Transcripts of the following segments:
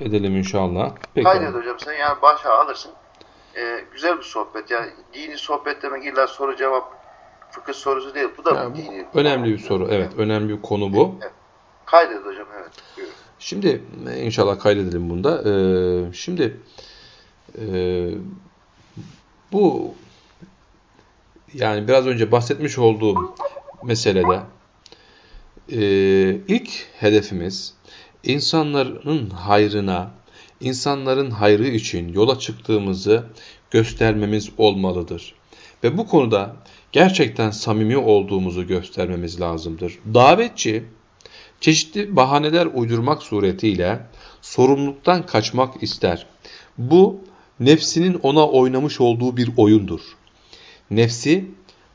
edelim inşallah. Peki. Kaydet hocam sen yani başa alırsın. Ee, güzel bir sohbet. Yani dini sohbet demek illa soru cevap fıkıh sorusu değil. Bu da yani, dini. Önemli bir soru. Evet. Önemli bir konu bu. Evet. Kaydet hocam. Evet. Buyurun. Şimdi inşallah kaydedelim bunda. Ee, şimdi e, bu yani biraz önce bahsetmiş olduğum meselede e, ilk hedefimiz insanların hayrına, insanların hayrı için yola çıktığımızı göstermemiz olmalıdır. Ve bu konuda gerçekten samimi olduğumuzu göstermemiz lazımdır. Davetçi çeşitli bahaneler uydurmak suretiyle sorumluluktan kaçmak ister. Bu nefsinin ona oynamış olduğu bir oyundur. Nefsi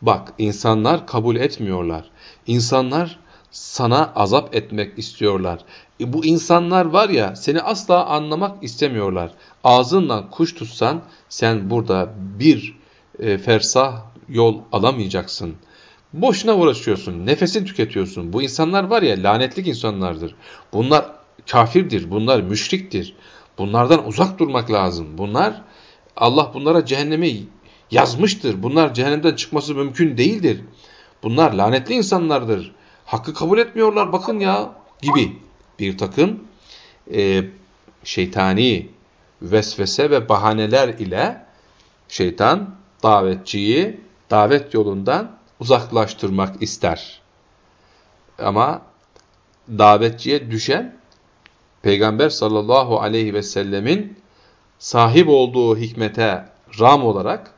bak insanlar kabul etmiyorlar. İnsanlar sana azap etmek istiyorlar. E bu insanlar var ya seni asla anlamak istemiyorlar. Ağzından kuş tutsan sen burada bir e, fersah yol alamayacaksın. Boşuna uğraşıyorsun, nefesini tüketiyorsun. Bu insanlar var ya lanetlik insanlardır. Bunlar kafirdir, bunlar müşriktir. Bunlardan uzak durmak lazım. Bunlar Allah bunlara cehennemi yazmıştır. Bunlar cehennemden çıkması mümkün değildir. Bunlar lanetli insanlardır. Hakkı kabul etmiyorlar bakın ya gibi bir takım e, şeytani vesvese ve bahaneler ile şeytan davetçiyi davet yolundan uzaklaştırmak ister. Ama davetçiye düşen Peygamber sallallahu aleyhi ve sellemin sahip olduğu hikmete ram olarak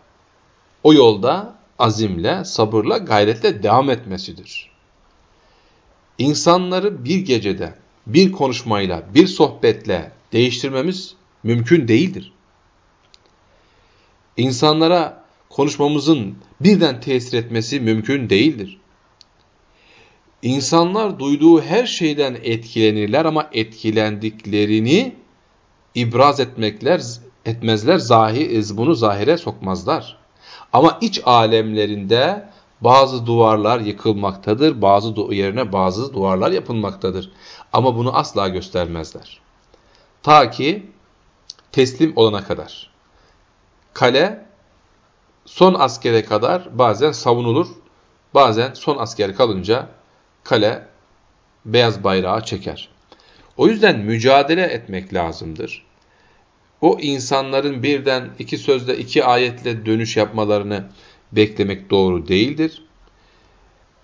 o yolda azimle, sabırla, gayretle devam etmesidir. İnsanları bir gecede, bir konuşmayla, bir sohbetle değiştirmemiz mümkün değildir. İnsanlara konuşmamızın birden tesir etmesi mümkün değildir. İnsanlar duyduğu her şeyden etkilenirler ama etkilendiklerini ibraz etmekler etmezler, zahi, bunu zahire sokmazlar. Ama iç alemlerinde bazı duvarlar yıkılmaktadır, bazı yerine bazı duvarlar yapılmaktadır. Ama bunu asla göstermezler. Ta ki teslim olana kadar. Kale son askere kadar bazen savunulur, bazen son asker kalınca kale beyaz bayrağı çeker. O yüzden mücadele etmek lazımdır. O insanların birden iki sözle, iki ayetle dönüş yapmalarını beklemek doğru değildir.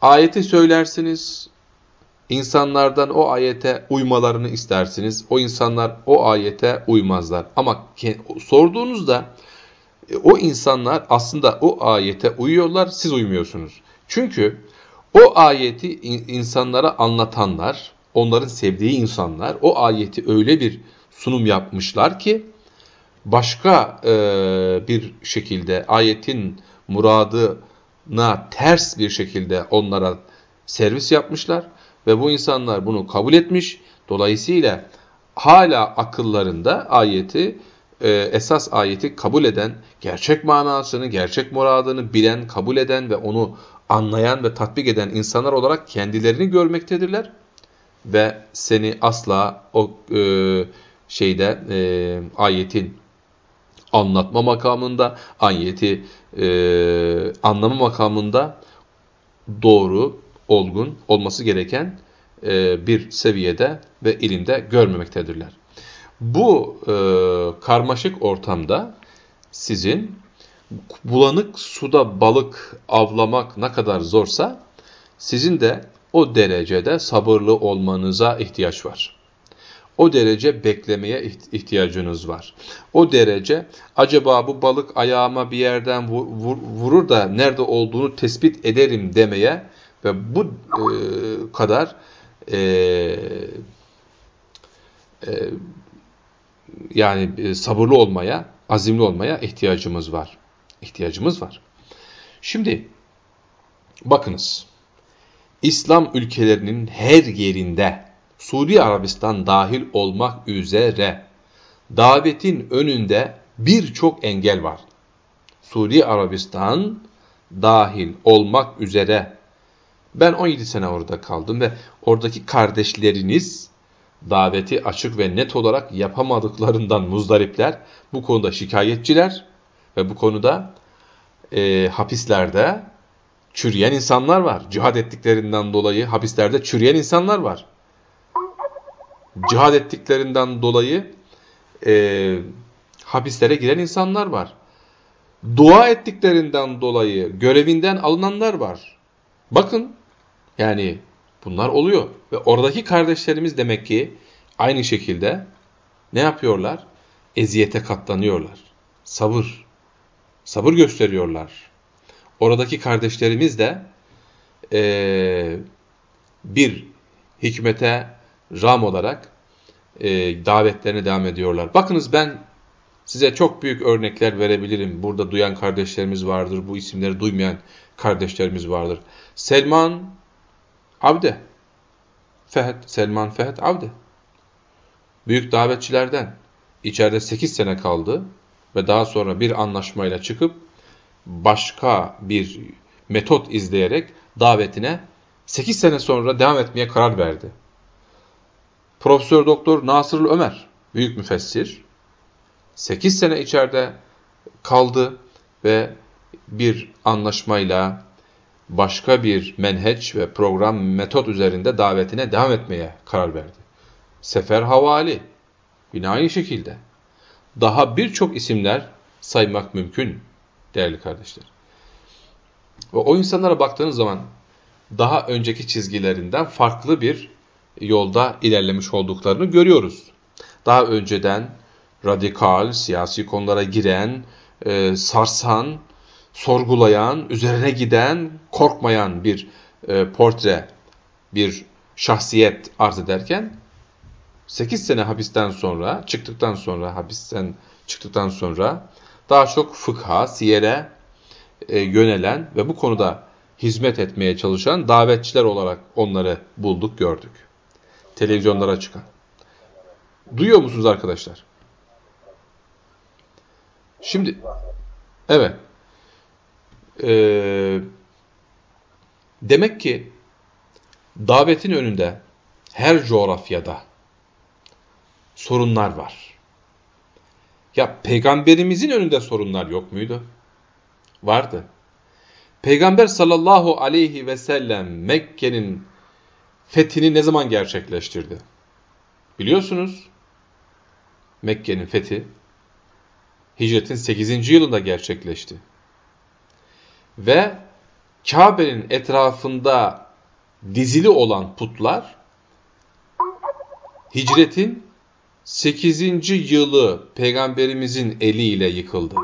Ayeti söylersiniz, insanlardan o ayete uymalarını istersiniz. O insanlar o ayete uymazlar. Ama sorduğunuzda e, o insanlar aslında o ayete uyuyorlar, siz uymuyorsunuz. Çünkü o ayeti insanlara anlatanlar, onların sevdiği insanlar o ayeti öyle bir sunum yapmışlar ki başka e, bir şekilde ayetin muradına ters bir şekilde onlara servis yapmışlar ve bu insanlar bunu kabul etmiş. Dolayısıyla hala akıllarında ayeti e, esas ayeti kabul eden, gerçek manasını, gerçek muradını bilen, kabul eden ve onu anlayan ve tatbik eden insanlar olarak kendilerini görmektedirler ve seni asla o e, şeyde e, ayetin anlatma makamında, ayeti e, anlama makamında doğru, olgun olması gereken e, bir seviyede ve ilimde görmemektedirler. Bu e, karmaşık ortamda sizin bulanık suda balık avlamak ne kadar zorsa sizin de o derecede sabırlı olmanıza ihtiyaç var. O derece beklemeye ihtiyacınız var. O derece acaba bu balık ayağıma bir yerden vurur da nerede olduğunu tespit ederim demeye ve bu e, kadar e, e, yani e, sabırlı olmaya, azimli olmaya ihtiyacımız var. İhtiyacımız var. Şimdi bakınız. İslam ülkelerinin her yerinde Suudi Arabistan dahil olmak üzere davetin önünde birçok engel var. Suudi Arabistan dahil olmak üzere ben 17 sene orada kaldım ve oradaki kardeşleriniz daveti açık ve net olarak yapamadıklarından muzdaripler, bu konuda şikayetçiler ve bu konuda e, hapislerde çürüyen insanlar var. Cihad ettiklerinden dolayı hapislerde çürüyen insanlar var. Cihad ettiklerinden dolayı e, hapislere giren insanlar var. Dua ettiklerinden dolayı görevinden alınanlar var. Bakın yani bunlar oluyor. Ve oradaki kardeşlerimiz demek ki aynı şekilde ne yapıyorlar? Eziyete katlanıyorlar. Sabır. Sabır gösteriyorlar. Oradaki kardeşlerimiz de e, bir hikmete ram olarak e, davetlerine devam ediyorlar. Bakınız ben size çok büyük örnekler verebilirim. Burada duyan kardeşlerimiz vardır. Bu isimleri duymayan kardeşlerimiz vardır. Selman Abde. Fehd, Selman Fehd Abde. Büyük davetçilerden. içeride 8 sene kaldı ve daha sonra bir anlaşmayla çıkıp başka bir metot izleyerek davetine 8 sene sonra devam etmeye karar verdi. Profesör Doktor Nasırlı Ömer, büyük müfessir, 8 sene içeride kaldı ve bir anlaşmayla başka bir menheç ve program metot üzerinde davetine devam etmeye karar verdi. Sefer Havali yine aynı şekilde. Daha birçok isimler saymak mümkün değerli kardeşler. Ve o insanlara baktığınız zaman daha önceki çizgilerinden farklı bir yolda ilerlemiş olduklarını görüyoruz. Daha önceden radikal, siyasi konulara giren, e, sarsan, sorgulayan, üzerine giden, korkmayan bir e, portre, bir şahsiyet arz ederken 8 sene hapisten sonra, çıktıktan sonra, hapisten çıktıktan sonra daha çok fıkha, siyere e, yönelen ve bu konuda hizmet etmeye çalışan davetçiler olarak onları bulduk, gördük. Televizyonlara çıkan. Duyuyor musunuz arkadaşlar? Şimdi, evet. Ee, demek ki davetin önünde her coğrafyada sorunlar var. Ya peygamberimizin önünde sorunlar yok muydu? Vardı. Peygamber sallallahu aleyhi ve sellem Mekke'nin fethini ne zaman gerçekleştirdi? Biliyorsunuz Mekke'nin fethi hicretin 8. yılında gerçekleşti. Ve Kabe'nin etrafında dizili olan putlar hicretin 8. yılı peygamberimizin eliyle yıkıldı.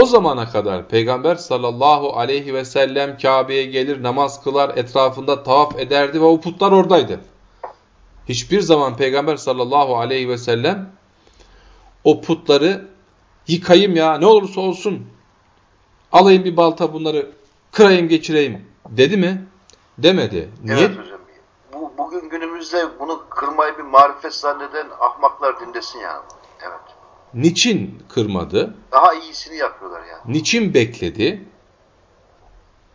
O zamana kadar peygamber sallallahu aleyhi ve sellem Kabe'ye gelir namaz kılar etrafında tavaf ederdi ve o putlar oradaydı. Hiçbir zaman peygamber sallallahu aleyhi ve sellem o putları yıkayım ya ne olursa olsun alayım bir balta bunları kırayım geçireyim dedi mi? Demedi. Niye? Evet hocam. Bu, bugün günümüzde bunu kırmayı bir marifet zanneden ahmaklar dinlesin yani. Evet. Niçin kırmadı? Daha iyisini yapıyorlar yani. Niçin bekledi?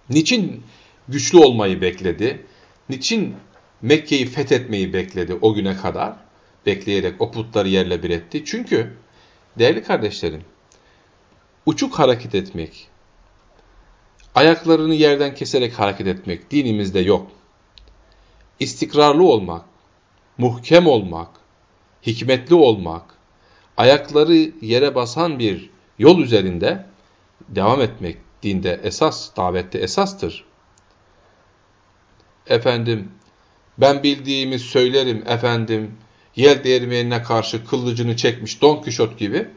Niçin güçlü olmayı bekledi? Niçin Mekke'yi fethetmeyi bekledi o güne kadar? Bekleyerek o putları yerle bir etti. Çünkü değerli kardeşlerim, uçuk hareket etmek, ayaklarını yerden keserek hareket etmek dinimizde yok. İstikrarlı olmak, muhkem olmak, hikmetli olmak, ayakları yere basan bir yol üzerinde devam etmek dinde esas, davette esastır. Efendim, ben bildiğimi söylerim efendim, yel değirmenine karşı kılıcını çekmiş Don Kişot gibi,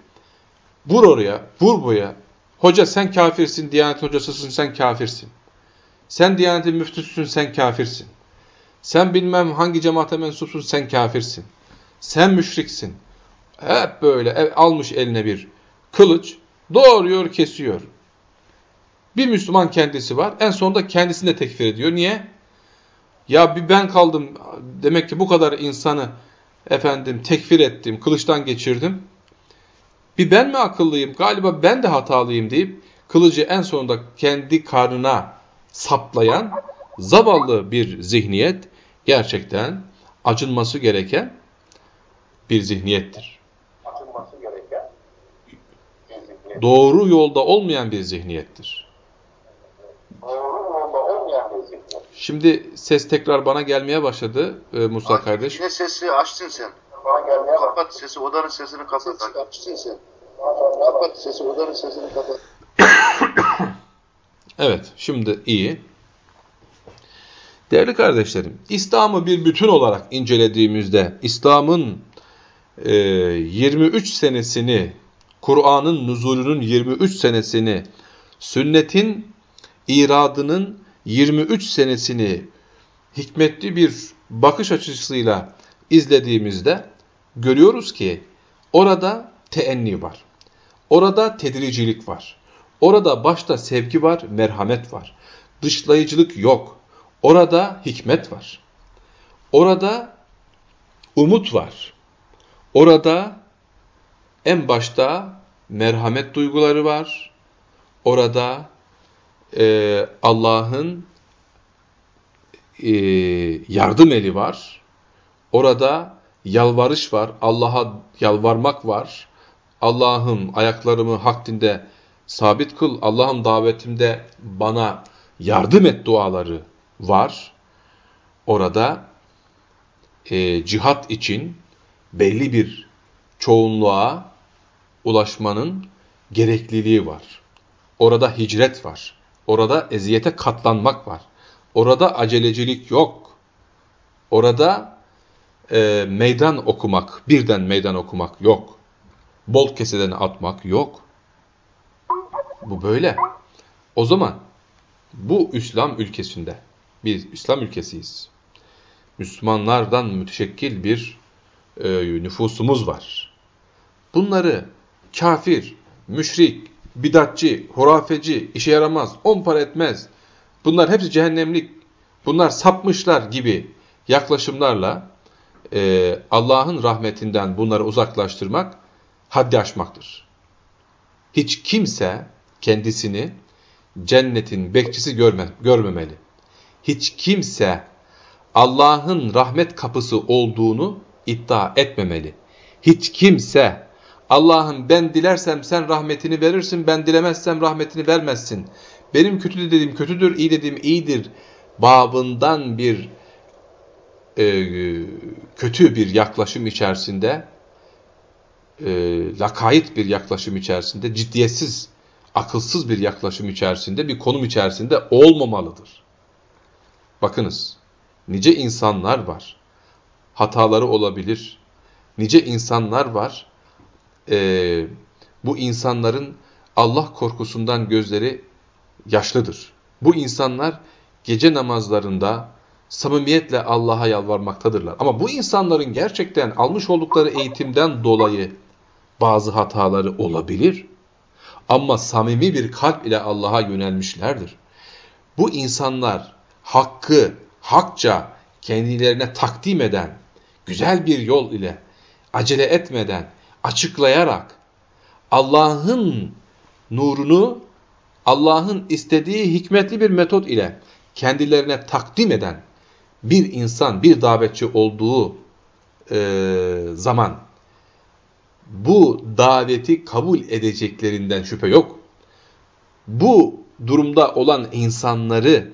vur oraya, vur buraya, hoca sen kafirsin, diyanet hocasısın sen kafirsin, sen diyanetin müftüsün sen kafirsin, sen bilmem hangi cemaate mensupsun sen kafirsin, sen müşriksin, hep böyle almış eline bir kılıç, doğruyor, kesiyor. Bir Müslüman kendisi var. En sonunda kendisini de tekfir ediyor. Niye? Ya bir ben kaldım. Demek ki bu kadar insanı efendim tekfir ettim, kılıçtan geçirdim. Bir ben mi akıllıyım? Galiba ben de hatalıyım deyip kılıcı en sonunda kendi karnına saplayan zavallı bir zihniyet gerçekten acınması gereken bir zihniyettir. Doğru yolda olmayan bir zihniyettir. Şimdi ses tekrar bana gelmeye başladı e, Musa Abi, kardeş. Yine sesi açtın sen. Kapat sesi, odanın sesini kapat. Açtın sen. Kapat sesi, odanın sesini kapat. Evet, şimdi iyi. Değerli kardeşlerim, İslam'ı bir bütün olarak incelediğimizde, İslam'ın 23 senesini, Kur'an'ın nuzulünün 23 senesini, sünnetin iradının 23 senesini hikmetli bir bakış açısıyla izlediğimizde görüyoruz ki orada teenni var. Orada tedricilik var. Orada başta sevgi var, merhamet var. Dışlayıcılık yok. Orada hikmet var. Orada umut var. Orada en başta merhamet duyguları var. Orada e, Allah'ın e, yardım eli var. Orada yalvarış var. Allah'a yalvarmak var. Allah'ım ayaklarımı hak dinde sabit kıl. Allah'ım davetimde bana yardım et duaları var. Orada e, cihat için belli bir çoğunluğa ulaşmanın gerekliliği var. Orada hicret var. Orada eziyete katlanmak var. Orada acelecilik yok. Orada e, meydan okumak, birden meydan okumak yok. Bol keseden atmak yok. Bu böyle. O zaman bu İslam ülkesinde, biz İslam ülkesiyiz. Müslümanlardan müteşekkil bir e, nüfusumuz var. Bunları kafir, müşrik, bidatçı, hurafeci, işe yaramaz, on para etmez, bunlar hepsi cehennemlik, bunlar sapmışlar gibi yaklaşımlarla e, Allah'ın rahmetinden bunları uzaklaştırmak haddi aşmaktır. Hiç kimse kendisini cennetin bekçisi görme, görmemeli. Hiç kimse Allah'ın rahmet kapısı olduğunu iddia etmemeli. Hiç kimse Allah'ım ben dilersem sen rahmetini verirsin, ben dilemezsem rahmetini vermezsin. Benim kötü dediğim kötüdür, iyi dediğim iyidir. Babından bir e, kötü bir yaklaşım içerisinde, e, lakayt bir yaklaşım içerisinde, ciddiyetsiz, akılsız bir yaklaşım içerisinde, bir konum içerisinde olmamalıdır. Bakınız, nice insanlar var. Hataları olabilir. Nice insanlar var e, bu insanların Allah korkusundan gözleri yaşlıdır. Bu insanlar gece namazlarında samimiyetle Allah'a yalvarmaktadırlar. Ama bu insanların gerçekten almış oldukları eğitimden dolayı bazı hataları olabilir. Ama samimi bir kalp ile Allah'a yönelmişlerdir. Bu insanlar hakkı, hakça kendilerine takdim eden, güzel bir yol ile acele etmeden, açıklayarak Allah'ın nurunu Allah'ın istediği hikmetli bir metot ile kendilerine takdim eden bir insan, bir davetçi olduğu e, zaman bu daveti kabul edeceklerinden şüphe yok. Bu durumda olan insanları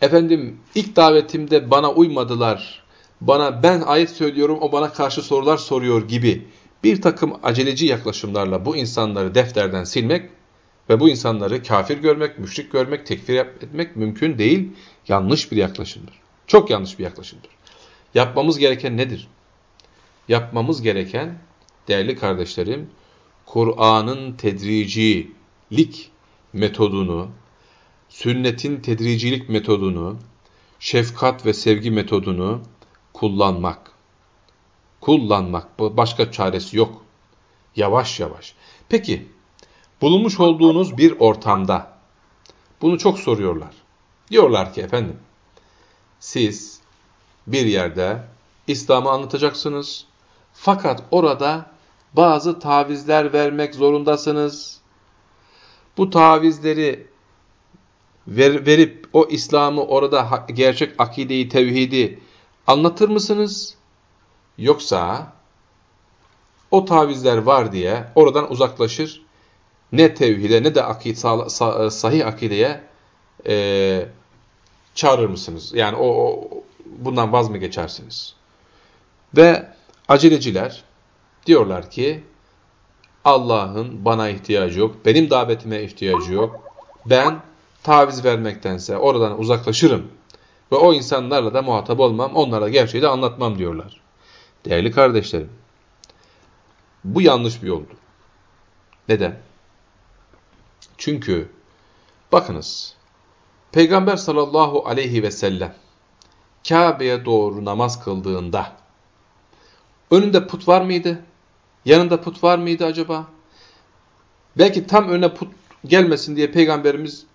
efendim ilk davetimde bana uymadılar, bana ben ayet söylüyorum o bana karşı sorular soruyor gibi bir takım aceleci yaklaşımlarla bu insanları defterden silmek ve bu insanları kafir görmek, müşrik görmek, tekfir etmek mümkün değil. Yanlış bir yaklaşımdır. Çok yanlış bir yaklaşımdır. Yapmamız gereken nedir? Yapmamız gereken değerli kardeşlerim, Kur'an'ın tedricilik metodunu, sünnetin tedricilik metodunu, şefkat ve sevgi metodunu kullanmak. Kullanmak. Başka çaresi yok. Yavaş yavaş. Peki, bulunmuş olduğunuz bir ortamda bunu çok soruyorlar. Diyorlar ki efendim, siz bir yerde İslam'ı anlatacaksınız. Fakat orada bazı tavizler vermek zorundasınız. Bu tavizleri ver, verip o İslam'ı orada gerçek akideyi, tevhidi anlatır mısınız? Yoksa o tavizler var diye oradan uzaklaşır. Ne tevhide ne de akid, sahih akideye e, çağırır mısınız? Yani o, o bundan vaz mı geçersiniz? Ve aceleciler diyorlar ki Allah'ın bana ihtiyacı yok, benim davetime ihtiyacı yok. Ben taviz vermektense oradan uzaklaşırım ve o insanlarla da muhatap olmam, onlara gerçeği de anlatmam diyorlar. Değerli kardeşlerim, bu yanlış bir yoldu. Neden? Çünkü bakınız, Peygamber sallallahu aleyhi ve sellem Kabe'ye doğru namaz kıldığında önünde put var mıydı? Yanında put var mıydı acaba? Belki tam önüne put gelmesin diye Peygamberimiz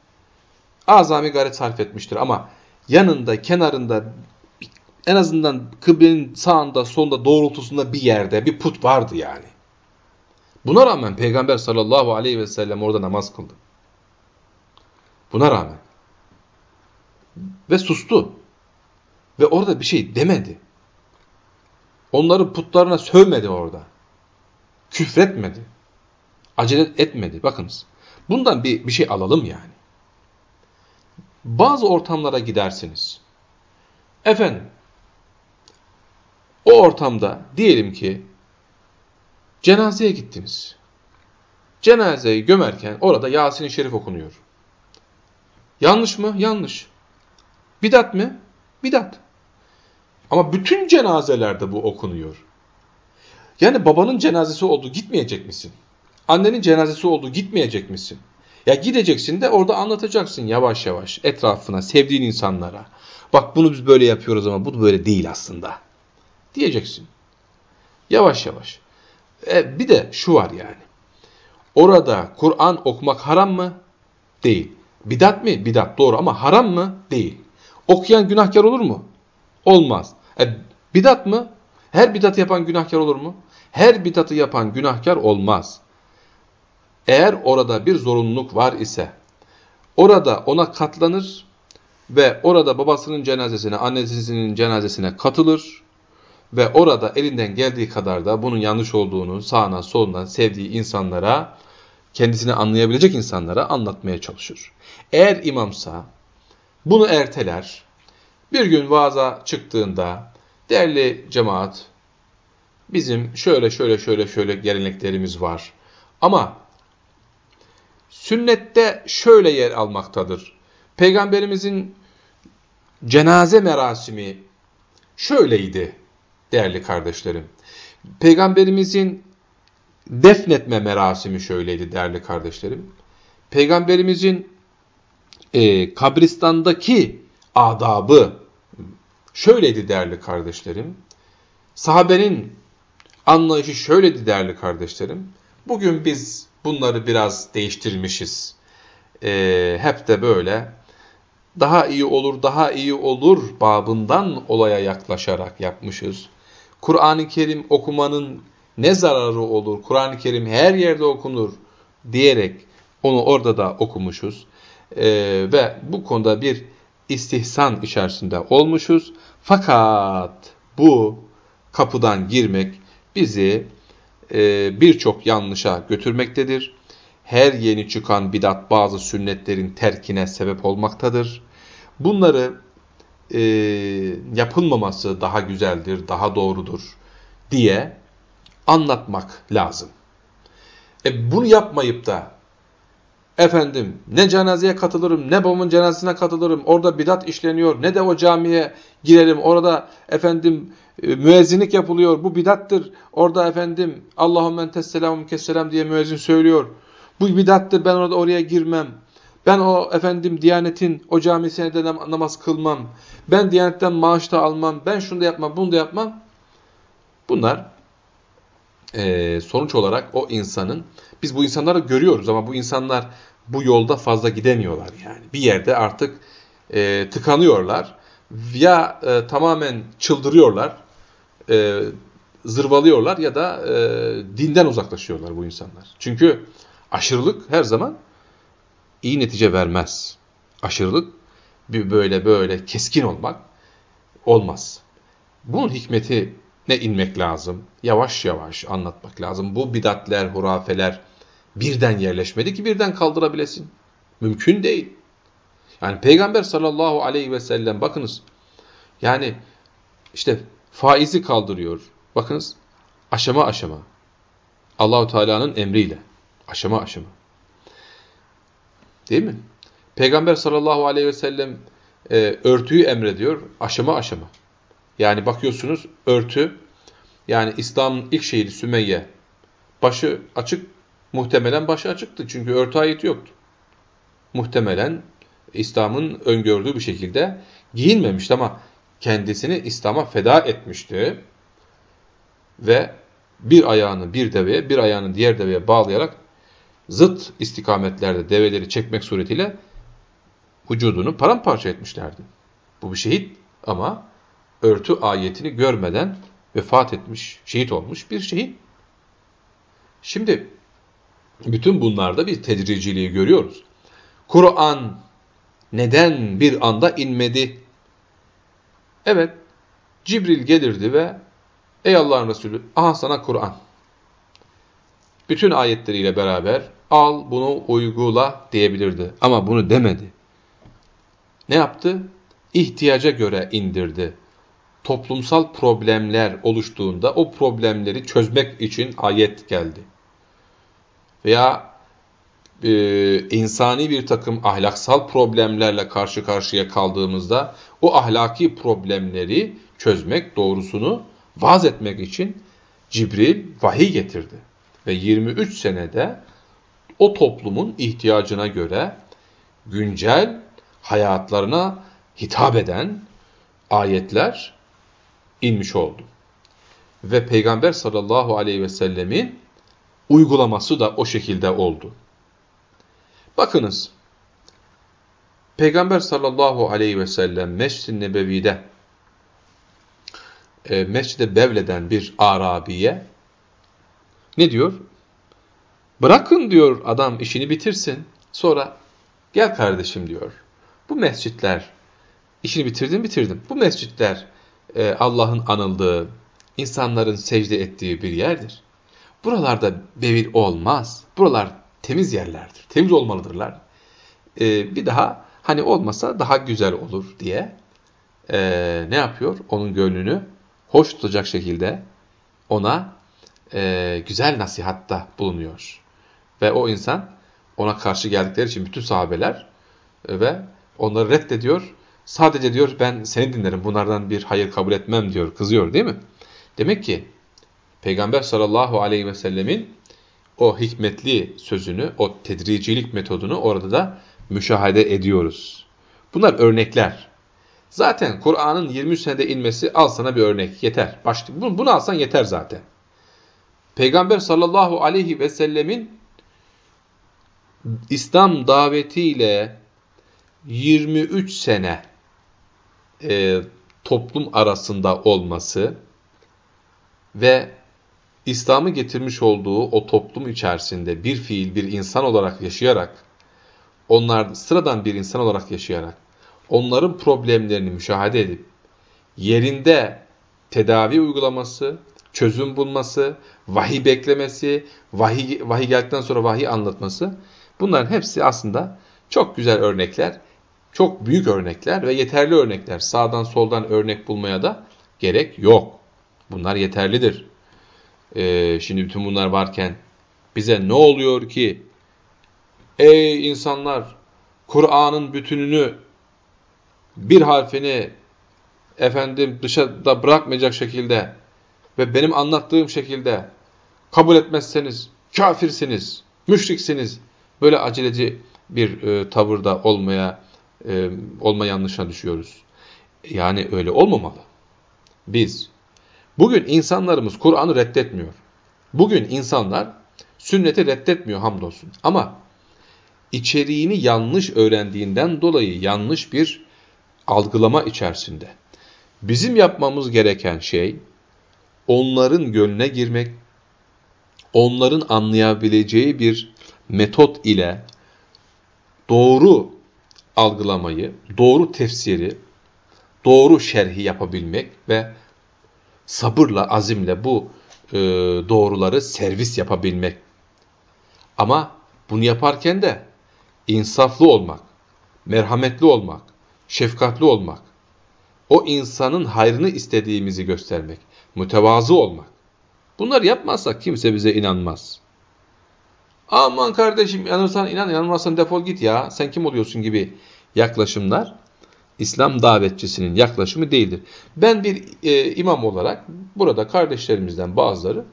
azami gayret sarf etmiştir ama yanında, kenarında en azından kıblenin sağında, solunda, doğrultusunda bir yerde bir put vardı yani. Buna rağmen Peygamber sallallahu aleyhi ve sellem orada namaz kıldı. Buna rağmen. Ve sustu. Ve orada bir şey demedi. Onların putlarına sövmedi orada. Küfretmedi. Acele etmedi. Bakınız. Bundan bir, bir şey alalım yani. Bazı ortamlara gidersiniz. Efendim, o ortamda diyelim ki cenazeye gittiniz. Cenazeyi gömerken orada Yasin-i Şerif okunuyor. Yanlış mı? Yanlış. Bidat mı? Bidat. Ama bütün cenazelerde bu okunuyor. Yani babanın cenazesi olduğu gitmeyecek misin? Annenin cenazesi olduğu gitmeyecek misin? Ya gideceksin de orada anlatacaksın yavaş yavaş etrafına, sevdiğin insanlara. Bak bunu biz böyle yapıyoruz ama bu böyle değil aslında. Diyeceksin. Yavaş yavaş. E, bir de şu var yani. Orada Kur'an okumak haram mı? Değil. Bidat mi? Bidat doğru ama haram mı? Değil. Okuyan günahkar olur mu? Olmaz. E, bidat mı? Her bidatı yapan günahkar olur mu? Her bidatı yapan günahkar olmaz. Eğer orada bir zorunluluk var ise orada ona katlanır ve orada babasının cenazesine, annesinin cenazesine katılır ve orada elinden geldiği kadar da bunun yanlış olduğunu sağına soluna sevdiği insanlara, kendisini anlayabilecek insanlara anlatmaya çalışır. Eğer imamsa bunu erteler, bir gün vaaza çıktığında değerli cemaat bizim şöyle şöyle şöyle şöyle geleneklerimiz var ama sünnette şöyle yer almaktadır. Peygamberimizin cenaze merasimi şöyleydi değerli kardeşlerim. Peygamberimizin defnetme merasimi şöyleydi değerli kardeşlerim. Peygamberimizin e, kabristandaki adabı şöyleydi değerli kardeşlerim. Sahabenin anlayışı şöyleydi değerli kardeşlerim. Bugün biz bunları biraz değiştirmişiz. E, hep de böyle daha iyi olur, daha iyi olur babından olaya yaklaşarak yapmışız. Kur'an-ı Kerim okumanın ne zararı olur, Kur'an-ı Kerim her yerde okunur diyerek onu orada da okumuşuz. E, ve bu konuda bir istihsan içerisinde olmuşuz. Fakat bu kapıdan girmek bizi birçok yanlışa götürmektedir. Her yeni çıkan bidat bazı sünnetlerin terkine sebep olmaktadır. Bunları e, yapılmaması daha güzeldir, daha doğrudur diye anlatmak lazım. E bunu yapmayıp da efendim ne cenazeye katılırım ne babamın cenazesine katılırım orada bidat işleniyor ne de o camiye girelim orada efendim e, müezzinlik yapılıyor. Bu bidattır orada efendim Allahümme tesselamum kesselam diye müezzin söylüyor. Bu bidattır ben orada oraya girmem. Ben o efendim Diyanet'in o camisine de namaz kılmam. Ben Diyanet'ten maaş da almam. Ben şunu da yapmam bunu da yapmam. Bunlar e, sonuç olarak o insanın biz bu insanları görüyoruz ama bu insanlar bu yolda fazla gidemiyorlar yani. Bir yerde artık e, tıkanıyorlar. Ya e, tamamen çıldırıyorlar, e, zırvalıyorlar ya da e, dinden uzaklaşıyorlar bu insanlar. Çünkü aşırılık her zaman iyi netice vermez. Aşırılık bir böyle böyle keskin olmak olmaz. bunun hikmeti ne inmek lazım? Yavaş yavaş anlatmak lazım. Bu bidatler, hurafeler birden yerleşmedi ki birden kaldırabilesin. Mümkün değil. Yani Peygamber sallallahu aleyhi ve sellem bakınız yani işte faizi kaldırıyor. Bakınız aşama aşama. Allahu Teala'nın emriyle aşama aşama. Değil mi? Peygamber sallallahu aleyhi ve sellem e, örtüyü emrediyor aşama aşama. Yani bakıyorsunuz örtü yani İslam'ın ilk şehidi Sümeyye başı açık muhtemelen başı açıktı çünkü örtü ayeti yoktu. Muhtemelen İslam'ın öngördüğü bir şekilde giyinmemişti ama kendisini İslam'a feda etmişti ve bir ayağını bir deveye, bir ayağını diğer deveye bağlayarak zıt istikametlerde develeri çekmek suretiyle vücudunu paramparça etmişlerdi. Bu bir şehit ama örtü ayetini görmeden vefat etmiş, şehit olmuş bir şehit. Şimdi bütün bunlarda bir tedriciliği görüyoruz. Kur'an neden bir anda inmedi? Evet, Cibril gelirdi ve ey Allah'ın Resulü, aha sana Kur'an. Bütün ayetleriyle beraber al bunu uygula diyebilirdi. Ama bunu demedi. Ne yaptı? İhtiyaca göre indirdi. Toplumsal problemler oluştuğunda o problemleri çözmek için ayet geldi. Veya e, insani bir takım ahlaksal problemlerle karşı karşıya kaldığımızda o ahlaki problemleri çözmek, doğrusunu vaaz etmek için Cibril vahiy getirdi. Ve 23 senede o toplumun ihtiyacına göre güncel hayatlarına hitap eden ayetler inmiş oldu. Ve Peygamber sallallahu aleyhi ve sellemin uygulaması da o şekilde oldu. Bakınız, Peygamber sallallahu aleyhi ve sellem Mescid-i Nebevi'de e, Mescid-i Bevle'den bir Arabiye ne diyor? Bırakın diyor adam işini bitirsin. Sonra gel kardeşim diyor. Bu mescitler, işini bitirdin bitirdim. Bu mescitler e, Allah'ın anıldığı, insanların secde ettiği bir yerdir. Buralarda bevil olmaz. Buralar temiz yerlerdir. Temiz olmalıdırlar. E, bir daha hani olmasa daha güzel olur diye e, ne yapıyor? Onun gönlünü hoş tutacak şekilde ona e, güzel nasihatta bulunuyor. Ve o insan ona karşı geldikleri için bütün sahabeler e, ve onları reddediyor. Sadece diyor ben seni dinlerim bunlardan bir hayır kabul etmem diyor kızıyor değil mi? Demek ki Peygamber sallallahu aleyhi ve sellemin o hikmetli sözünü, o tedricilik metodunu orada da müşahede ediyoruz. Bunlar örnekler. Zaten Kur'an'ın 23 senede inmesi al sana bir örnek yeter. Başlık. Bunu, bunu alsan yeter zaten. Peygamber sallallahu aleyhi ve sellemin İslam davetiyle 23 sene e, toplum arasında olması ve İslam'ı getirmiş olduğu o toplum içerisinde bir fiil, bir insan olarak yaşayarak, onlar sıradan bir insan olarak yaşayarak, onların problemlerini müşahede edip, yerinde tedavi uygulaması, çözüm bulması, vahiy beklemesi, vahiy, vahiy geldikten sonra vahiy anlatması, bunların hepsi aslında çok güzel örnekler, çok büyük örnekler ve yeterli örnekler. Sağdan soldan örnek bulmaya da gerek yok. Bunlar yeterlidir. Ee, şimdi bütün bunlar varken bize ne oluyor ki? Ey insanlar! Kur'an'ın bütününü bir harfini efendim dışarıda bırakmayacak şekilde ve benim anlattığım şekilde kabul etmezseniz kafirsiniz, müşriksiniz. Böyle aceleci bir e, tavırda olmaya e, olma yanlışına düşüyoruz. Yani öyle olmamalı. Biz bugün insanlarımız Kur'an'ı reddetmiyor. Bugün insanlar sünneti reddetmiyor hamdolsun. Ama içeriğini yanlış öğrendiğinden dolayı yanlış bir algılama içerisinde. Bizim yapmamız gereken şey onların gönlüne girmek, onların anlayabileceği bir metot ile doğru algılamayı, doğru tefsiri, doğru şerhi yapabilmek ve sabırla, azimle bu e, doğruları servis yapabilmek. Ama bunu yaparken de insaflı olmak, merhametli olmak, şefkatli olmak, o insanın hayrını istediğimizi göstermek, mütevazı olmak. Bunları yapmazsak kimse bize inanmaz. Aman kardeşim inanırsan inan, inanmazsan defol git ya, sen kim oluyorsun gibi yaklaşımlar İslam davetçisinin yaklaşımı değildir. Ben bir e, imam olarak burada kardeşlerimizden bazıları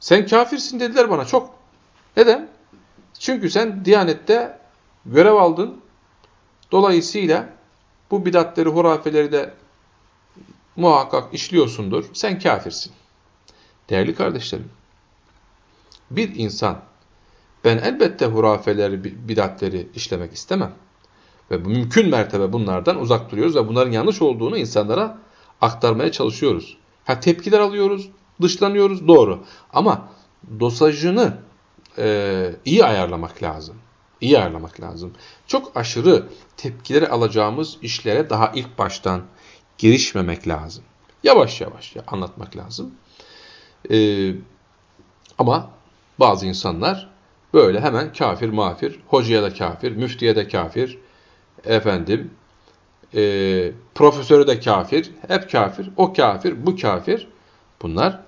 sen kafirsin dediler bana çok. Neden? Çünkü sen Diyanet'te görev aldın. Dolayısıyla bu bidatleri, hurafeleri de muhakkak işliyorsundur. Sen kafirsin. Değerli kardeşlerim, bir insan ben elbette hurafeleri, bidatleri işlemek istemem. Ve mümkün mertebe bunlardan uzak duruyoruz ve bunların yanlış olduğunu insanlara aktarmaya çalışıyoruz. Ha tepkiler alıyoruz, dışlanıyoruz doğru. Ama dosajını e, iyi ayarlamak lazım. İyi ayarlamak lazım. Çok aşırı tepkileri alacağımız işlere daha ilk baştan girişmemek lazım. Yavaş yavaş anlatmak lazım. Ee, ama bazı insanlar böyle hemen kafir mafir, hocaya da kafir, müftiye de kafir, efendim, e, profesörü de kafir, hep kafir, o kafir, bu kafir. Bunlar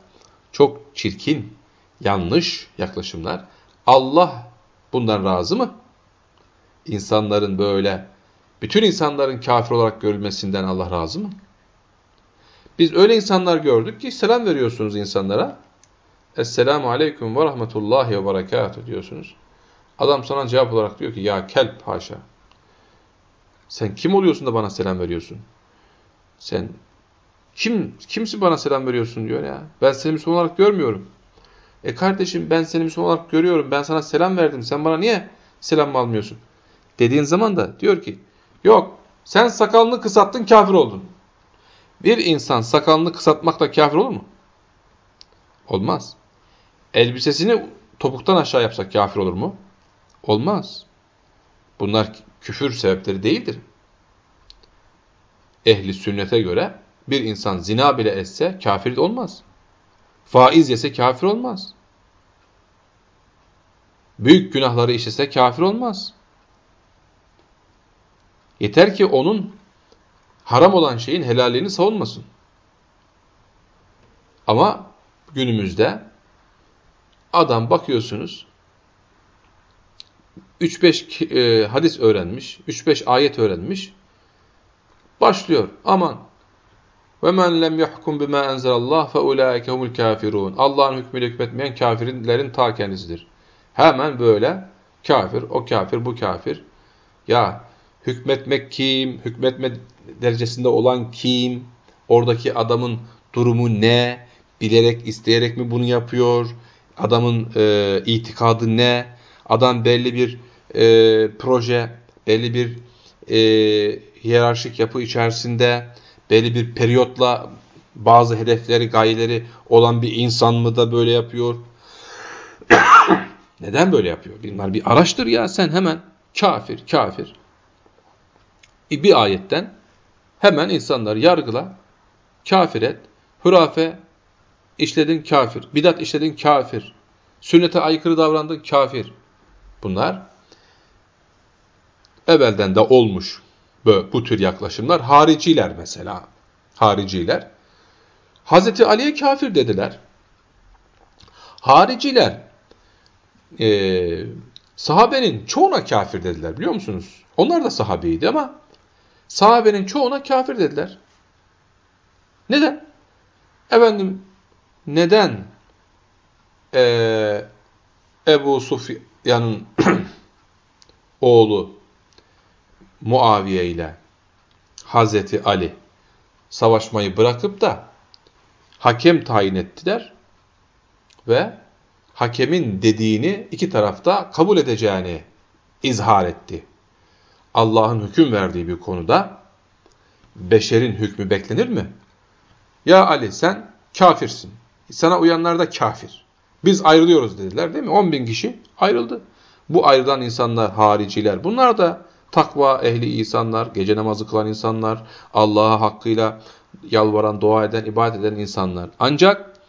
çok çirkin, yanlış yaklaşımlar. Allah bundan razı mı? İnsanların böyle, bütün insanların kafir olarak görülmesinden Allah razı mı? Biz öyle insanlar gördük ki selam veriyorsunuz insanlara. Esselamu aleyküm ve rahmetullahi ve berekatuhu diyorsunuz. Adam sana cevap olarak diyor ki ya kelp haşa. Sen kim oluyorsun da bana selam veriyorsun? Sen kim kimsin bana selam veriyorsun diyor ya. Ben seni Müslüman olarak görmüyorum. E kardeşim ben seni Müslüman olarak görüyorum. Ben sana selam verdim. Sen bana niye selam almıyorsun? Dediğin zaman da diyor ki yok sen sakalını kısalttın kafir oldun. Bir insan sakalını kısaltmakla kafir olur mu? Olmaz. Elbisesini topuktan aşağı yapsak kafir olur mu? Olmaz. Bunlar küfür sebepleri değildir. Ehli sünnete göre bir insan zina bile etse kafir olmaz. Faiz yese kafir olmaz. Büyük günahları işlese kafir olmaz. Yeter ki onun haram olan şeyin helalliğini savunmasın. Ama günümüzde adam bakıyorsunuz 3-5 e, hadis öğrenmiş, 3-5 ayet öğrenmiş. Başlıyor. Aman ve men lem yahkum bima enzelallah fe ulaike humul kafirun. Allah'ın hükmüyle hükmetmeyen kafirlerin ta kendisidir. Hemen böyle kafir, o kafir, bu kafir. Ya hükmetmek kim? Hükmetme derecesinde olan kim? Oradaki adamın durumu ne? Bilerek, isteyerek mi bunu yapıyor? Adamın e, itikadı ne? Adam belli bir e, proje, belli bir e, hiyerarşik yapı içerisinde belli bir periyotla bazı hedefleri, gayeleri olan bir insan mı da böyle yapıyor? Neden böyle yapıyor? Bunlar bir araştır ya sen hemen kafir, kafir. E, bir ayetten hemen insanları yargıla, kafir et, hurafe işledin kafir, bidat işledin kafir, sünnete aykırı davrandın kafir. Bunlar evvelden de olmuş bu, bu tür yaklaşımlar. Hariciler mesela, hariciler. Hazreti Ali'ye kafir dediler. Hariciler e, sahabenin çoğuna kafir dediler biliyor musunuz? Onlar da sahabeydi ama sahabenin çoğuna kafir dediler. Neden? Efendim neden e, Ebu Sufyan'ın oğlu Muaviye ile Hazreti Ali savaşmayı bırakıp da hakem tayin ettiler ve hakemin dediğini iki tarafta kabul edeceğini izhar etti. Allah'ın hüküm verdiği bir konuda beşerin hükmü beklenir mi? Ya Ali sen kafirsin. Sana uyanlar da kafir. Biz ayrılıyoruz dediler değil mi? 10 bin kişi ayrıldı. Bu ayrılan insanlar hariciler. Bunlar da takva ehli insanlar, gece namazı kılan insanlar, Allah'a hakkıyla yalvaran, dua eden, ibadet eden insanlar. Ancak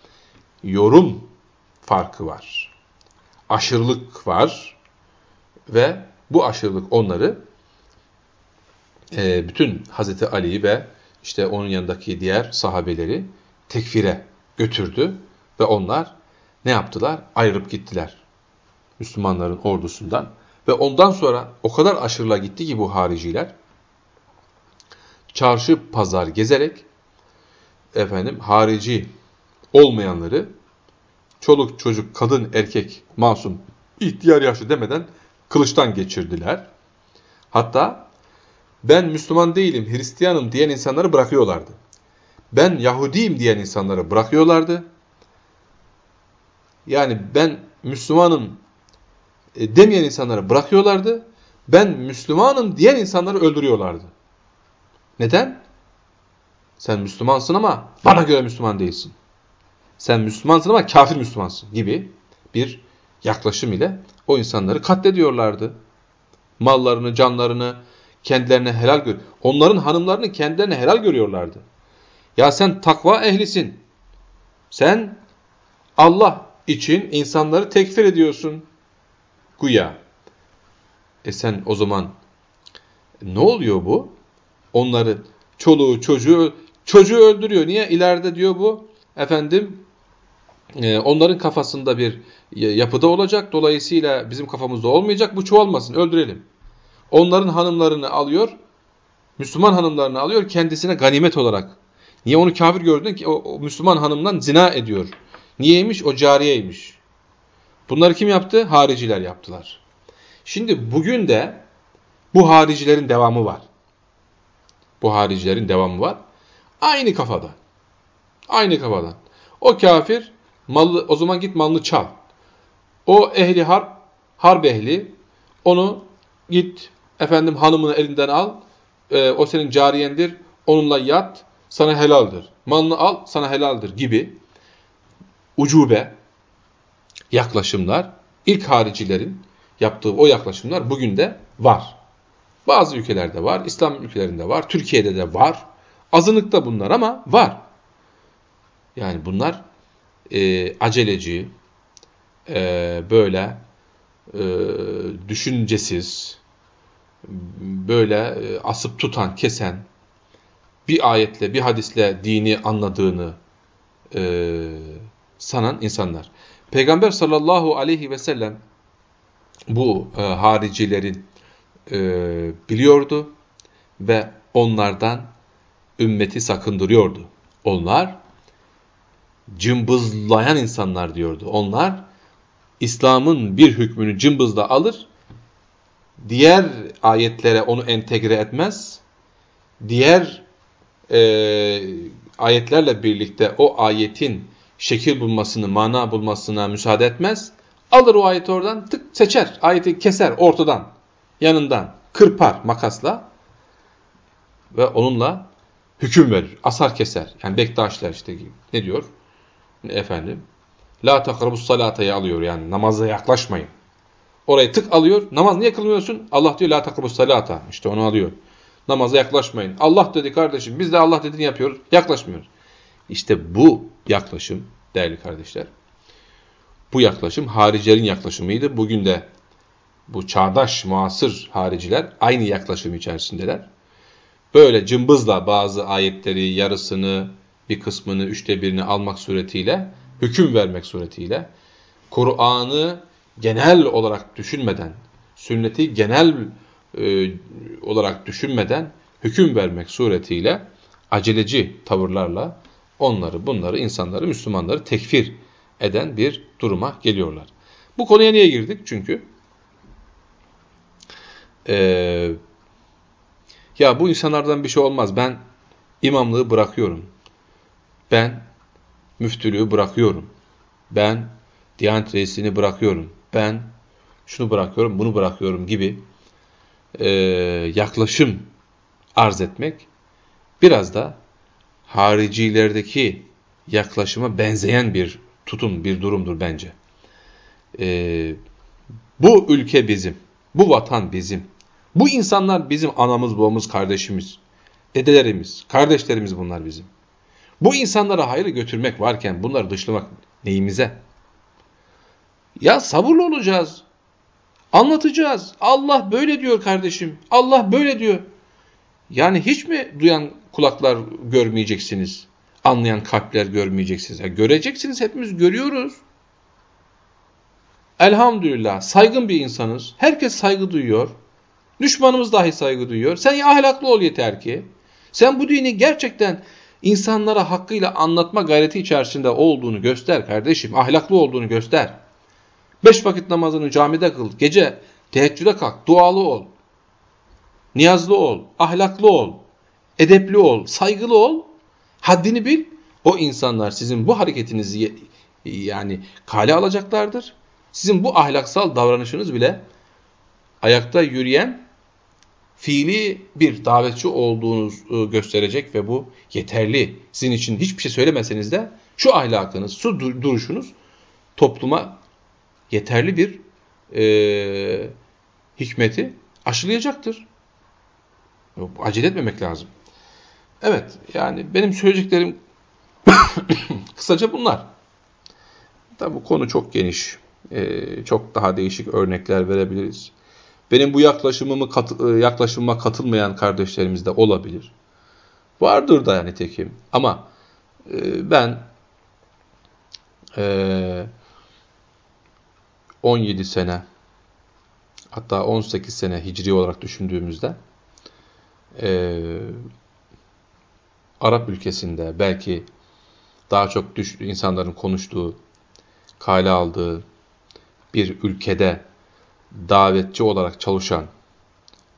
yorum farkı var. Aşırılık var ve bu aşırılık onları e, bütün Hazreti Ali'yi ve işte onun yanındaki diğer sahabeleri tekfire götürdü ve onlar ne yaptılar? Ayrılıp gittiler Müslümanların ordusundan. Ve ondan sonra o kadar aşırıla gitti ki bu hariciler çarşı pazar gezerek efendim harici olmayanları çoluk çocuk kadın erkek masum ihtiyar yaşlı demeden kılıçtan geçirdiler. Hatta ben Müslüman değilim Hristiyanım diyen insanları bırakıyorlardı. Ben Yahudiyim diyen insanları bırakıyorlardı. Yani ben Müslümanım demeyen insanları bırakıyorlardı. Ben Müslümanım diyen insanları öldürüyorlardı. Neden? Sen Müslümansın ama bana göre Müslüman değilsin. Sen Müslümansın ama kafir Müslümansın gibi bir yaklaşım ile o insanları katlediyorlardı. Mallarını, canlarını kendilerine helal gör. Onların hanımlarını kendilerine helal görüyorlardı. Ya sen takva ehlisin. Sen Allah için insanları tekfir ediyorsun. Güya. E sen o zaman ne oluyor bu? Onları çoluğu çocuğu çocuğu öldürüyor. Niye? İleride diyor bu efendim e, onların kafasında bir yapıda olacak. Dolayısıyla bizim kafamızda olmayacak. Bu çoğalmasın. Öldürelim. Onların hanımlarını alıyor. Müslüman hanımlarını alıyor kendisine ganimet olarak. Niye onu kafir gördün ki? O, o Müslüman hanımdan zina ediyor. Niyeymiş? O cariyeymiş. Bunları kim yaptı? Hariciler yaptılar. Şimdi bugün de bu haricilerin devamı var. Bu haricilerin devamı var. Aynı kafada. Aynı kafadan. O kafir malı, o zaman git malını çal. O ehli harp, harp ehli onu git efendim hanımını elinden al. E, o senin cariyendir. Onunla yat. Sana helaldir. Malını al sana helaldir gibi ucube yaklaşımlar ilk haricilerin yaptığı o yaklaşımlar bugün de var. Bazı ülkelerde var, İslam ülkelerinde var, Türkiye'de de var. Azınlıkta bunlar ama var. Yani bunlar e, aceleci, e, böyle e, düşüncesiz, böyle e, asıp tutan, kesen, bir ayetle, bir hadisle dini anladığını e, sanan insanlar. Peygamber sallallahu aleyhi ve sellem bu e, haricilerin e, biliyordu ve onlardan ümmeti sakındırıyordu. Onlar cımbızlayan insanlar diyordu. Onlar İslam'ın bir hükmünü cımbızla alır, diğer ayetlere onu entegre etmez, diğer e, ayetlerle birlikte o ayetin şekil bulmasını, mana bulmasına müsaade etmez. Alır o ayeti oradan tık seçer, ayeti keser ortadan, yanından, kırpar makasla ve onunla hüküm verir, asar keser. Yani Bektaşlar işte ne diyor? Efendim, La takrabus salatayı alıyor yani namaza yaklaşmayın. Orayı tık alıyor. Namaz niye kılmıyorsun? Allah diyor la takrabus salata. İşte onu alıyor. Namaza yaklaşmayın. Allah dedi kardeşim biz de Allah dediğini yapıyoruz. Yaklaşmıyoruz. İşte bu yaklaşım değerli kardeşler. Bu yaklaşım haricilerin yaklaşımıydı. Bugün de bu çağdaş, muasır hariciler aynı yaklaşım içerisindeler. Böyle cımbızla bazı ayetleri, yarısını, bir kısmını, üçte birini almak suretiyle, hüküm vermek suretiyle, Kur'an'ı genel olarak düşünmeden, sünneti genel e, olarak düşünmeden hüküm vermek suretiyle aceleci tavırlarla onları, bunları, insanları, Müslümanları tekfir eden bir duruma geliyorlar. Bu konuya niye girdik? Çünkü e, ya bu insanlardan bir şey olmaz. Ben imamlığı bırakıyorum. Ben müftülüğü bırakıyorum. Ben Diyanet Reisliğini bırakıyorum. Ben şunu bırakıyorum, bunu bırakıyorum gibi e, yaklaşım arz etmek biraz da haricilerdeki yaklaşıma benzeyen bir tutum, bir durumdur bence. E, bu ülke bizim, bu vatan bizim, bu insanlar bizim anamız, babamız, kardeşimiz. dedelerimiz, kardeşlerimiz bunlar bizim. Bu insanlara hayrı götürmek varken bunları dışlamak neyimize? Ya sabırlı olacağız. Anlatacağız. Allah böyle diyor kardeşim. Allah böyle diyor. Yani hiç mi duyan kulaklar görmeyeceksiniz? Anlayan kalpler görmeyeceksiniz. Ya göreceksiniz hepimiz görüyoruz. Elhamdülillah saygın bir insanız. Herkes saygı duyuyor. Düşmanımız dahi saygı duyuyor. Sen ahlaklı ol yeter ki. Sen bu dini gerçekten insanlara hakkıyla anlatma gayreti içerisinde olduğunu göster kardeşim. Ahlaklı olduğunu göster. Beş vakit namazını camide kıl. Gece teheccüde kalk. Dualı ol. Niyazlı ol. Ahlaklı ol. Edepli ol. Saygılı ol. Haddini bil. O insanlar sizin bu hareketinizi yani kale alacaklardır. Sizin bu ahlaksal davranışınız bile ayakta yürüyen fiili bir davetçi olduğunuzu gösterecek ve bu yeterli. Sizin için hiçbir şey söylemeseniz de şu ahlakınız, şu duruşunuz topluma yeterli bir e, hikmeti aşılayacaktır. Acele etmemek lazım. Evet, yani benim söyleyeceklerim kısaca bunlar. Tabi bu konu çok geniş. Ee, çok daha değişik örnekler verebiliriz. Benim bu yaklaşımımı kat, e, yaklaşımıma katılmayan kardeşlerimiz de olabilir. Vardır da yani tekim. Ama e, ben e, 17 sene hatta 18 sene hicri olarak düşündüğümüzde e, Arap ülkesinde belki daha çok düş, insanların konuştuğu, kale aldığı bir ülkede davetçi olarak çalışan,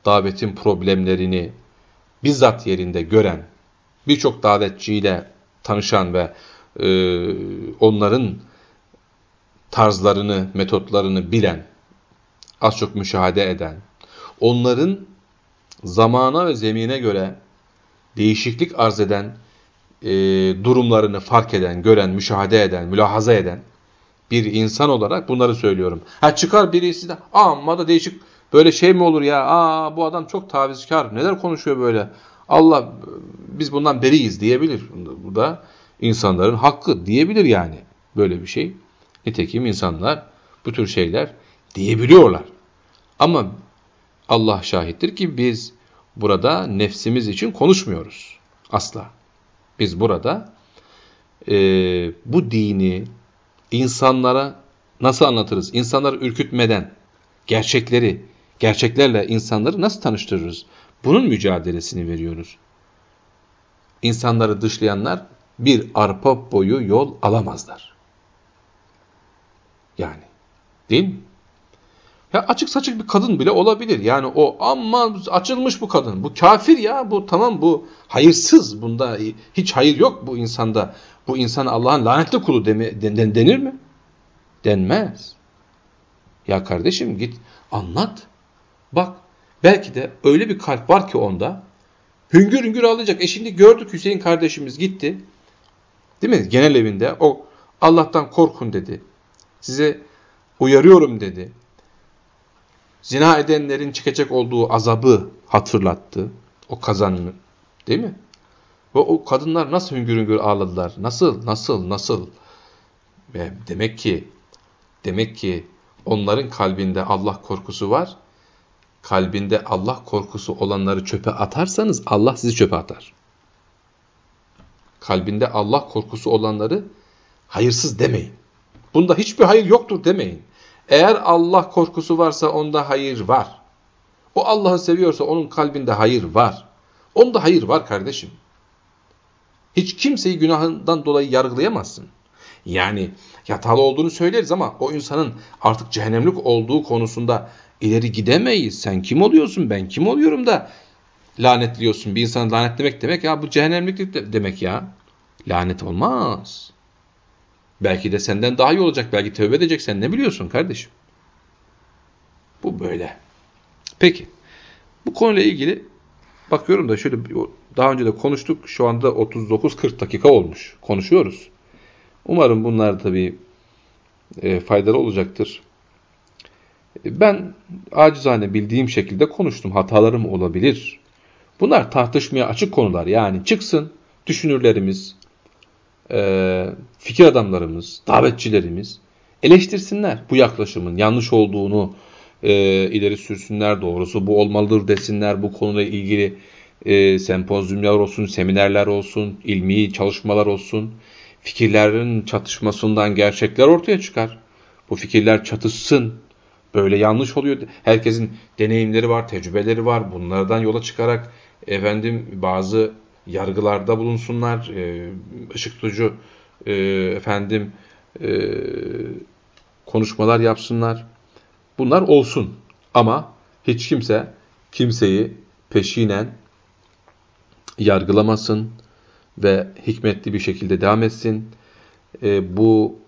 davetin problemlerini bizzat yerinde gören, birçok davetçiyle tanışan ve e, onların tarzlarını, metotlarını bilen, az çok müşahede eden, onların zamana ve zemine göre değişiklik arz eden e, durumlarını fark eden, gören, müşahede eden, mülahaza eden bir insan olarak bunları söylüyorum. Ha çıkar birisi de amma da değişik böyle şey mi olur ya? Aa bu adam çok tavizkar. Neler konuşuyor böyle? Allah biz bundan beriyiz diyebilir. Bu da insanların hakkı diyebilir yani. Böyle bir şey. Nitekim insanlar bu tür şeyler diyebiliyorlar. Ama Allah şahittir ki biz burada nefsimiz için konuşmuyoruz. Asla. Biz burada e, bu dini insanlara nasıl anlatırız? İnsanları ürkütmeden gerçekleri, gerçeklerle insanları nasıl tanıştırırız? Bunun mücadelesini veriyoruz. İnsanları dışlayanlar bir arpa boyu yol alamazlar. Yani. Değil mi? Ya açık saçık bir kadın bile olabilir. Yani o ama açılmış bu kadın. Bu kafir ya. Bu tamam bu hayırsız. Bunda hiç hayır yok bu insanda. Bu insan Allah'ın lanetli kulu denir mi? Denmez. Ya kardeşim git anlat. Bak belki de öyle bir kalp var ki onda. Hüngür hüngür ağlayacak. E şimdi gördük Hüseyin kardeşimiz gitti. Değil mi? Genel evinde o Allah'tan korkun dedi. Size uyarıyorum dedi. Zina edenlerin çıkacak olduğu azabı hatırlattı. O kazanını. Değil mi? Ve o kadınlar nasıl hüngür hüngür ağladılar? Nasıl, nasıl, nasıl? Ve demek ki, demek ki onların kalbinde Allah korkusu var. Kalbinde Allah korkusu olanları çöpe atarsanız Allah sizi çöpe atar. Kalbinde Allah korkusu olanları hayırsız demeyin. Bunda hiçbir hayır yoktur demeyin. Eğer Allah korkusu varsa onda hayır var. O Allah'ı seviyorsa onun kalbinde hayır var. Onda hayır var kardeşim. Hiç kimseyi günahından dolayı yargılayamazsın. Yani yatalı olduğunu söyleriz ama o insanın artık cehennemlik olduğu konusunda ileri gidemeyiz. Sen kim oluyorsun ben kim oluyorum da lanetliyorsun. Bir insanı lanetlemek demek ya bu cehennemlik demek ya. Lanet olmaz. Belki de senden daha iyi olacak. Belki tövbe edecek. Sen ne biliyorsun kardeşim? Bu böyle. Peki. Bu konuyla ilgili bakıyorum da şöyle daha önce de konuştuk. Şu anda 39-40 dakika olmuş. Konuşuyoruz. Umarım bunlar tabii e, faydalı olacaktır. Ben acizane bildiğim şekilde konuştum. Hatalarım olabilir. Bunlar tartışmaya açık konular. Yani çıksın düşünürlerimiz, e, fikir adamlarımız, davetçilerimiz eleştirsinler bu yaklaşımın yanlış olduğunu e, ileri sürsünler. Doğrusu bu olmalıdır desinler. Bu konuyla ilgili e, sempozyumlar olsun, seminerler olsun, ilmi çalışmalar olsun. Fikirlerin çatışmasından gerçekler ortaya çıkar. Bu fikirler çatışsın. Böyle yanlış oluyor. Herkesin deneyimleri var, tecrübeleri var. Bunlardan yola çıkarak efendim bazı yargılarda bulunsunlar. E, ışık tutucu e, efendim e, konuşmalar yapsınlar. Bunlar olsun. Ama hiç kimse kimseyi peşinen yargılamasın ve hikmetli bir şekilde devam etsin. E, bu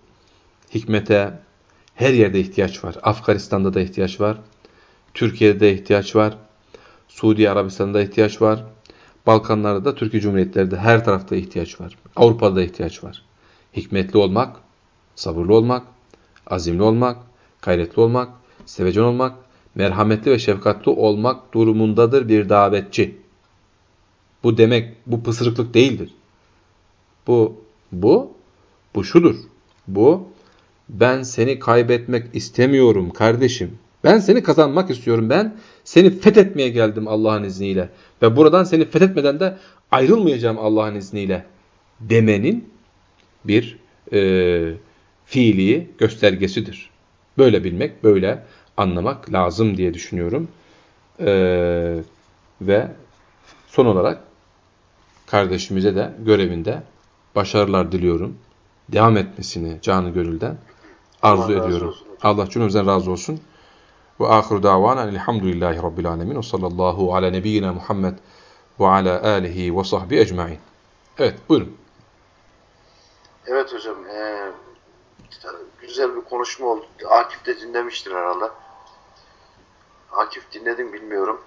hikmete her yerde ihtiyaç var. Afganistan'da da ihtiyaç var. Türkiye'de de ihtiyaç var. Suudi Arabistan'da ihtiyaç var. Balkanlarda da Türkiye Cumhuriyetlerinde her tarafta ihtiyaç var. Avrupa'da da ihtiyaç var. Hikmetli olmak, sabırlı olmak, azimli olmak, gayretli olmak, sevecen olmak, merhametli ve şefkatli olmak durumundadır bir davetçi. Bu demek, bu pısırıklık değildir. Bu, bu, bu şudur. Bu, ben seni kaybetmek istemiyorum kardeşim. Ben seni kazanmak istiyorum. Ben seni fethetmeye geldim Allah'ın izniyle. Ve buradan seni fethetmeden de ayrılmayacağım Allah'ın izniyle demenin bir e, fiili göstergesidir. Böyle bilmek, böyle anlamak lazım diye düşünüyorum. E, ve son olarak kardeşimize de görevinde başarılar diliyorum. Devam etmesini canı gönülden arzu Allah ediyorum. Allah cümlemizden razı olsun. Ve ahiru davana elhamdülillahi rabbil alemin ve sallallahu ala nebiyyina Muhammed ve ala alihi ve sahbi ecmain. Evet buyurun. Evet hocam. E, güzel bir konuşma oldu. Akif de dinlemiştir herhalde. Akif dinledim bilmiyorum.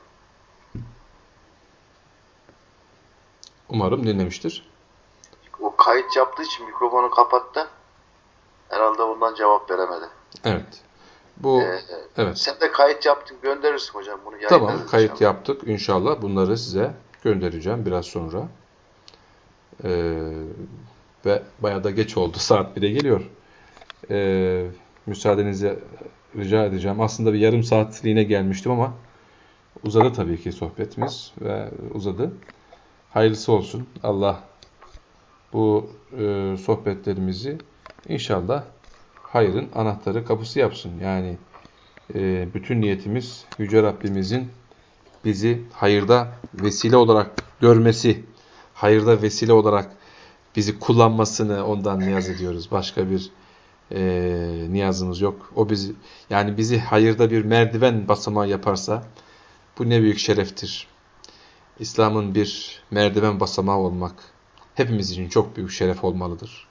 Umarım dinlemiştir. O kayıt yaptığı için mikrofonu kapattı. Herhalde bundan cevap veremedi. Evet. Bu ee, evet. Sen de kayıt yaptın gönderirsin hocam bunu. Tamam kayıt inşallah. yaptık inşallah bunları size göndereceğim biraz sonra. Ee, ve bayağı da geç oldu saat 1'e geliyor. Ee, müsaadenizi rica edeceğim. Aslında bir yarım saatliğine gelmiştim ama uzadı tabii ki sohbetimiz ve uzadı. Hayırlısı olsun. Allah bu e, sohbetlerimizi İnşallah hayrın anahtarı kapısı yapsın. Yani e, bütün niyetimiz Yüce Rabbimizin bizi hayırda vesile olarak görmesi, hayırda vesile olarak bizi kullanmasını ondan niyaz ediyoruz. Başka bir e, niyazımız yok. O bizi yani bizi hayırda bir merdiven basamağı yaparsa bu ne büyük şereftir. İslam'ın bir merdiven basamağı olmak hepimiz için çok büyük şeref olmalıdır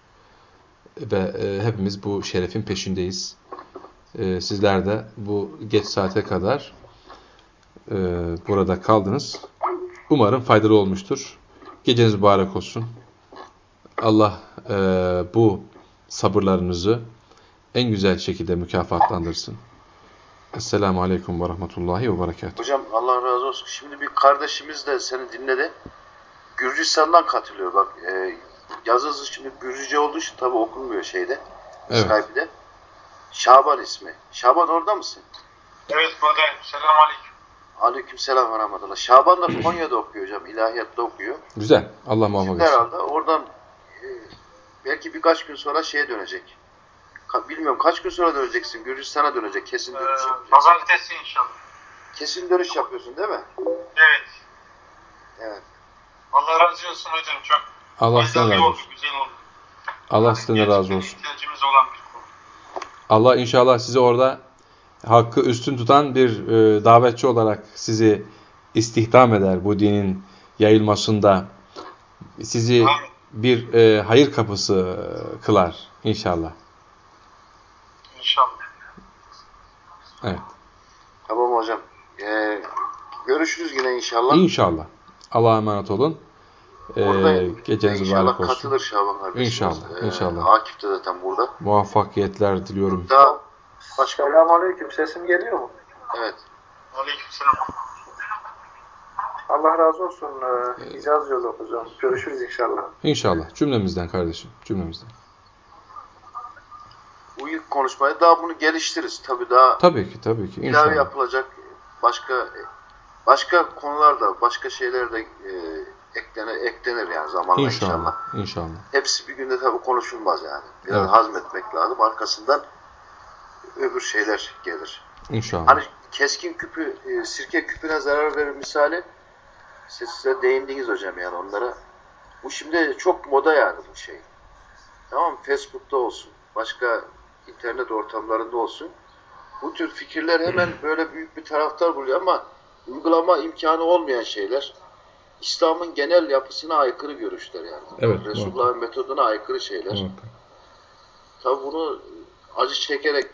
ve e, hepimiz bu şerefin peşindeyiz. E, sizler de bu geç saate kadar e, burada kaldınız. Umarım faydalı olmuştur. Geceniz mübarek olsun. Allah e, bu sabırlarınızı en güzel şekilde mükafatlandırsın. Esselamu Aleyküm ve Rahmetullahi ve Berekatuhu. Hocam Allah razı olsun. Şimdi bir kardeşimiz de seni dinledi. Gürcistan'dan katılıyor. Bak e, yazısı şimdi Gürcüce olduğu için tabi okunmuyor şeyde. Evet. Skype'de. Şaban ismi. Şaban orada mısın? Evet buradayım. Selamun aleyküm. Aleyküm selam ve rahmetullah. Şaban da Konya'da okuyor hocam. İlahiyatta okuyor. Güzel. Allah muhafaza etsin. Herhalde oradan e, belki birkaç gün sonra şeye dönecek. Ka bilmiyorum kaç gün sonra döneceksin. Gürcistan'a dönecek. Kesin dönüş ee, yapacaksın. Pazartesi inşallah. Kesin dönüş yapıyorsun değil mi? Evet. Evet. Allah razı olsun hocam çok. Allah sizden razı olsun. Allah sizden razı olsun. Allah inşallah sizi orada hakkı üstün tutan bir e, davetçi olarak sizi istihdam eder bu dinin yayılmasında. Sizi bir e, hayır kapısı kılar inşallah. İnşallah. Evet. Tamam hocam. Ee, görüşürüz yine inşallah. İnşallah. Allah'a emanet olun. Ee, geceniz mübarek olsun. katılır Şaban kardeşimiz. İnşallah, ee, inşallah. Akif de zaten burada. Muvaffakiyetler diliyorum. Daha başka Selamun Aleyküm. Sesim geliyor mu? Evet. Aleyküm selam. Allah razı olsun. Ee, icaz yolu hocam. Görüşürüz inşallah. İnşallah. Cümlemizden kardeşim. Cümlemizden. Bu ilk konuşmayı daha bunu geliştiririz. Tabii daha Tabii ki, tabii ki. ilave İnşallah. yapılacak başka başka konularda, başka şeyler de e, eklenir, eklenir yani zamanla inşallah. İnşallah. İnşallah. Hepsi bir günde tabii konuşulmaz yani. Biraz Evet. hazmetmek lazım. Arkasından öbür şeyler gelir. İnşallah. Hani keskin küpü, e, sirke küpüne zarar verir misali siz size değindiniz hocam yani onlara. Bu şimdi çok moda yani bu şey. Tamam mı? Facebook'ta olsun, başka internet ortamlarında olsun. Bu tür fikirler hemen böyle büyük bir taraftar buluyor ama uygulama imkanı olmayan şeyler. İslam'ın genel yapısına aykırı görüşler yani. Evet, Resulullah'ın metoduna aykırı şeyler. Evet. Tabi bunu acı çekerek